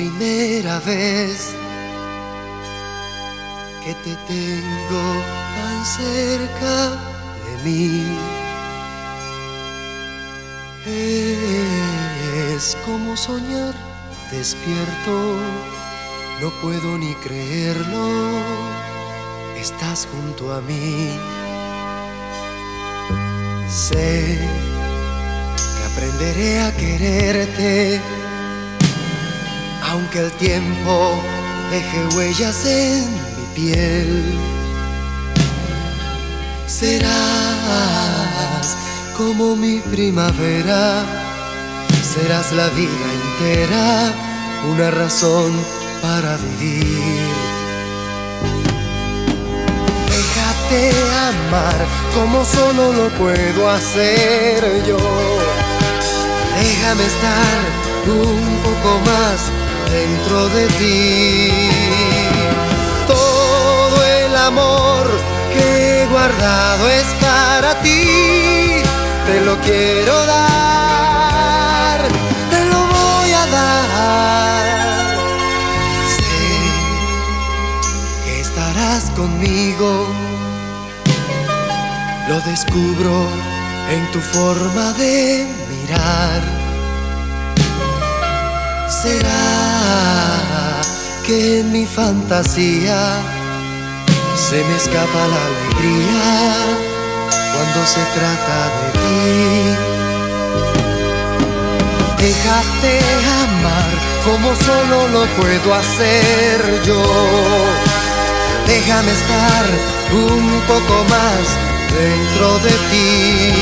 primera vez que te tengo tan cerca de mí. Es como soñar despierto, no puedo ni creerlo, estás junto a mí. Aprenderé a quererte aunque el tiempo deje huellas en mi piel. Serás como mi primavera, serás la vida entera, una razón para vivir. Déjate amar como solo lo puedo hacer yo. Déjame estar un poco más dentro de ti. Todo el amor que he guardado es para ti. Te lo quiero dar, te lo voy a dar. Sé que estarás conmigo. Lo descubro en tu forma de mirar será que en mi fantasía se me escapa la alegría cuando se trata de ti? Déjate amar como solo lo puedo hacer yo. Déjame estar un poco más dentro de ti.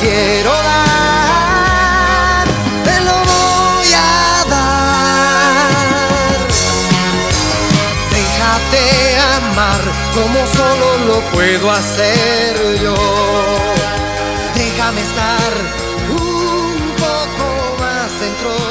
quiero dar, te lo voy a dar. Déjate amar como solo lo puedo hacer yo. Déjame estar un poco más dentro